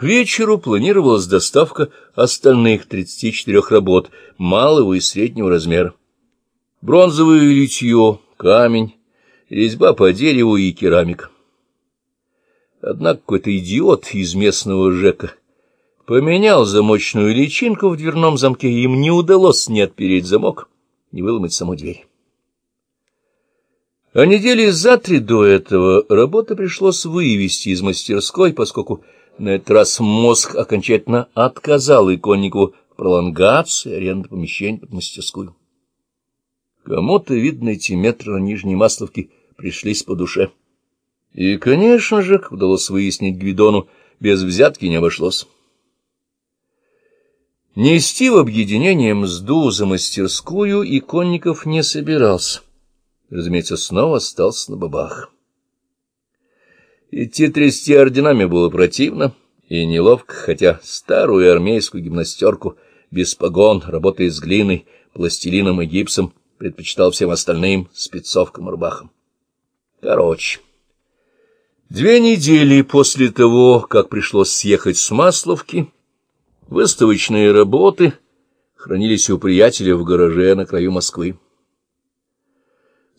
К вечеру планировалась доставка остальных 34 работ малого и среднего размера. Бронзовое литье, камень, резьба по дереву и керамика. Однако какой-то идиот из местного ЖЭКа поменял замочную личинку в дверном замке, и им не удалось ни отпереть замок, ни выломать саму дверь. А недели за три до этого работы пришлось вывести из мастерской, поскольку на этот раз мозг окончательно отказал иконнику в пролонгации аренды помещения под мастерскую. Кому-то, видно, эти метры на нижней масловке пришлись по душе. И, конечно же, удалось выяснить Гвидону, без взятки не обошлось. Нести в объединение мзду за мастерскую иконников не собирался. Разумеется, снова остался на бабах. Идти трясти орденами было противно и неловко, хотя старую армейскую гимнастерку без погон, работая с глиной, пластилином и гипсом, предпочитал всем остальным спецовкам и рубахам. Короче, две недели после того, как пришлось съехать с Масловки, выставочные работы хранились у приятеля в гараже на краю Москвы.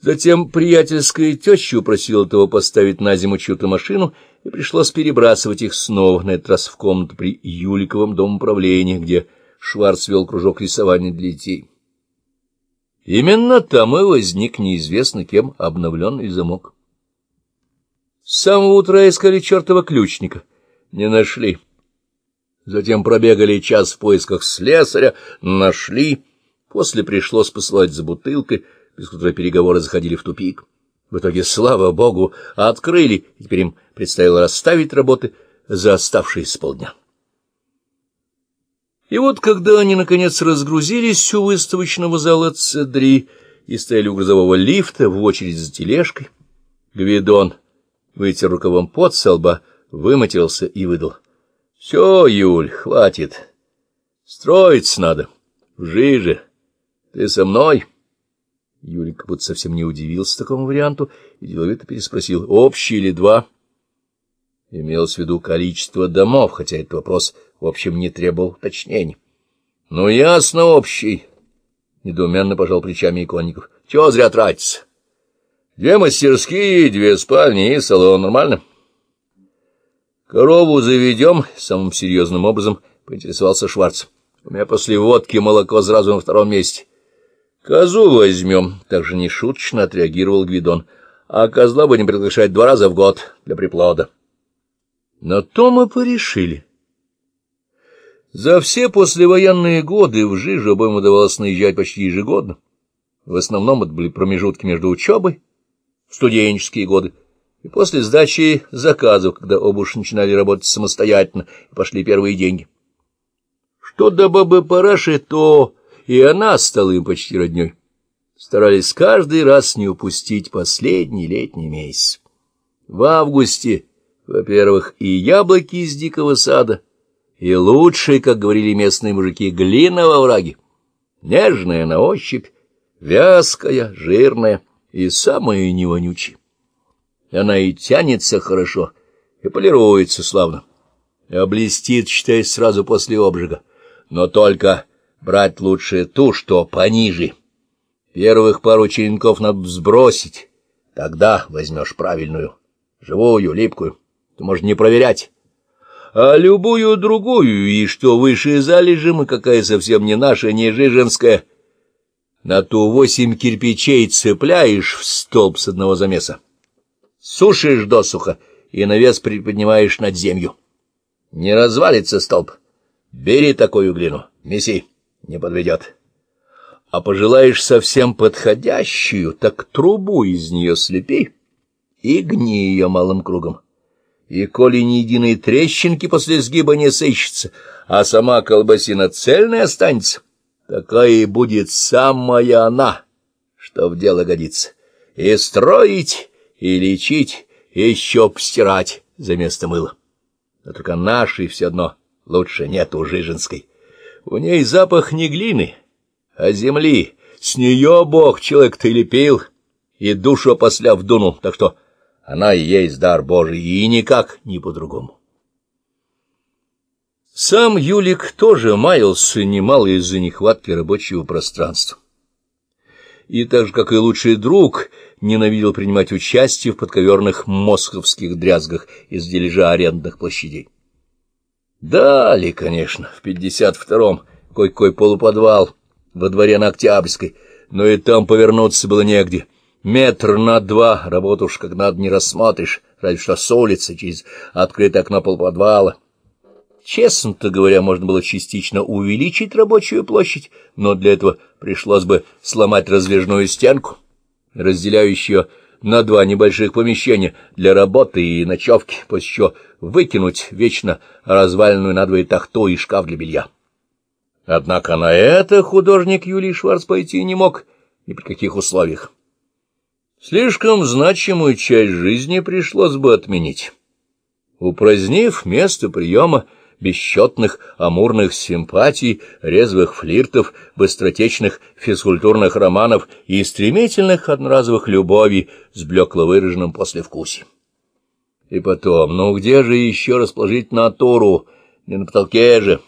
Затем приятельская теща упросила того поставить на зиму чью-то машину, и пришлось перебрасывать их снова, на этот раз в комнату при Юликовом дом управления, где Шварц вел кружок рисования для детей. Именно там и возник неизвестно кем обновленный замок. С самого утра искали чертова ключника. Не нашли. Затем пробегали час в поисках слесаря, нашли. После пришлось посылать за бутылкой — без которой переговоры заходили в тупик. В итоге, слава богу, открыли, и теперь им предстояло расставить работы за оставшиеся полдня. И вот, когда они, наконец, разгрузились у выставочного зала Цедри и стояли у грузового лифта в очередь за тележкой, Гвидон вытер рукавом пот со лба, выматерился и выдал. — Все, Юль, хватит. Строиться надо. В жиже. Ты со мной? — Юрий как будто совсем не удивился такому варианту и деловито переспросил, общий или два? Имелось в виду количество домов, хотя этот вопрос, в общем, не требовал уточнений. — Ну, ясно, общий, — недоуменно пожал плечами иконников. — Чего зря тратиться? Две мастерские, две спальни и салон. Нормально? — Корову заведем, — самым серьезным образом поинтересовался Шварц. — У меня после водки молоко сразу на втором месте. — Козу возьмем, — также нешуточно отреагировал Гвидон. — А козла будем приглашать два раза в год для приплода. На то мы порешили. За все послевоенные годы в Жижу обоим удавалось наезжать почти ежегодно. В основном это были промежутки между учебой, студенческие годы, и после сдачи заказов, когда оба уж начинали работать самостоятельно, и пошли первые деньги. Что до бабы Параши, то и она стала им почти родней. Старались каждый раз не упустить последний летний месяц. В августе, во-первых, и яблоки из дикого сада, и лучшие, как говорили местные мужики, глина во враге, нежная на ощупь, вязкая, жирная и самая невонючая. Она и тянется хорошо, и полируется славно, и облестит, считай, сразу после обжига, но только Брать лучше ту, что пониже. Первых пару черенков надо сбросить. Тогда возьмешь правильную, живую, липкую. Ты можешь не проверять. А любую другую, и что выше залежим, и какая совсем не наша, не жиженская, на ту восемь кирпичей цепляешь в столб с одного замеса. Сушишь досуха и навес приподнимаешь над землю. Не развалится столб. Бери такую глину, меси не подведет. А пожелаешь совсем подходящую, так трубу из нее слепи и гни ее малым кругом. И коли ни единой трещинки после сгиба не сыщется, а сама колбасина цельная останется, такая и будет самая она, что в дело годится. И строить, и лечить, и еще постирать за место мыла. Но только нашей все одно лучше нету жиженской. У ней запах не глины, а земли. С нее Бог человек-то лепил, и душу опосля вдунул, так что она и есть дар Божий, и никак не по-другому. Сам Юлик тоже маялся немало из-за нехватки рабочего пространства. И так же, как и лучший друг, ненавидел принимать участие в подковерных московских дрязгах из дележа арендных площадей. Дали, конечно, в пятьдесят втором кой-кой полуподвал во дворе на Октябрьской, но и там повернуться было негде. Метр на два, работу уж как надо не рассмотришь, разве что с улицы, через открытое окно полподвала. Честно-то говоря, можно было частично увеличить рабочую площадь, но для этого пришлось бы сломать раздвижную стенку, разделяющую на два небольших помещения для работы и ночевки, после чего выкинуть вечно разваленную надвое тахту и шкаф для белья. Однако на это художник Юлий Шварц пойти не мог ни при каких условиях. Слишком значимую часть жизни пришлось бы отменить. Упразднив место приема бесчетных амурных симпатий, резвых флиртов, быстротечных физкультурных романов и стремительных одноразовых любовей с блекло выраженным послевкусием. И потом, ну где же еще расположить натуру? Не на потолке же.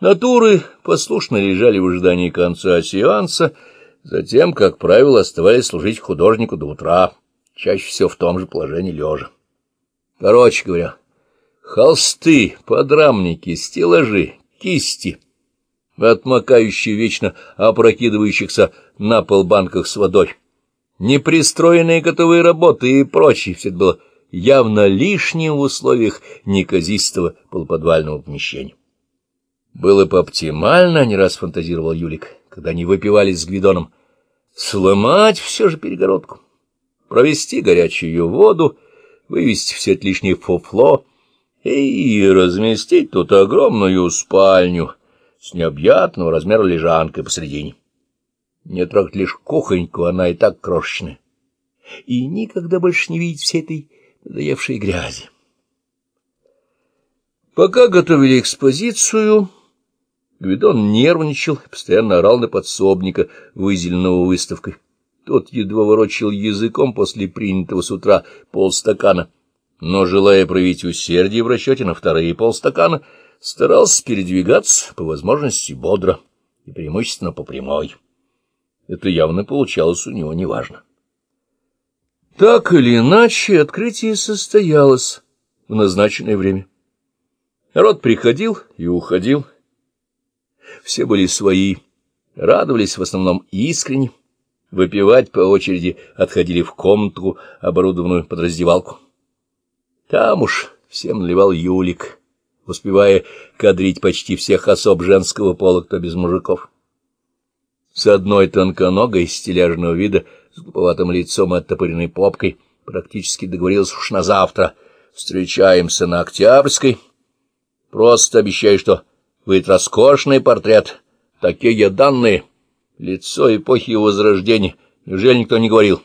Натуры послушно лежали в ожидании конца сеанса, затем, как правило, оставались служить художнику до утра, чаще всего в том же положении лежа. Короче говоря, Холсты, подрамники, стеллажи, кисти, отмокающие вечно опрокидывающихся на пол банках с водой, непристроенные готовые работы и прочее, все это было явно лишним в условиях неказистого полуподвального помещения. Было бы оптимально, не раз фантазировал Юлик, когда они выпивались с Гвидоном, сломать все же перегородку, провести горячую воду, вывести все это лишнее фуфло, и разместить тут огромную спальню с необъятного размера лежанкой посредине. Не трогать лишь кухоньку, она и так крошечная. И никогда больше не видеть всей этой надоевшей грязи. Пока готовили экспозицию, Гвидон нервничал и постоянно орал на подсобника, выделенного выставкой. Тот едва ворочил языком после принятого с утра полстакана — но, желая проявить усердие в расчете на вторые полстакана, старался передвигаться по возможности бодро и преимущественно по прямой. Это явно получалось у него неважно. Так или иначе, открытие состоялось в назначенное время. Народ приходил и уходил. Все были свои, радовались в основном искренне, выпивать по очереди отходили в комнату, оборудованную под раздевалку. Там уж всем наливал Юлик, успевая кадрить почти всех особ женского пола, кто без мужиков. С одной тонконогой, стиляжного вида, с глуповатым лицом и оттопыренной попкой, практически договорился уж на завтра. Встречаемся на Октябрьской. Просто обещаю, что выйдет роскошный портрет. Такие данные. Лицо эпохи Возрождения. Неужели никто не говорил?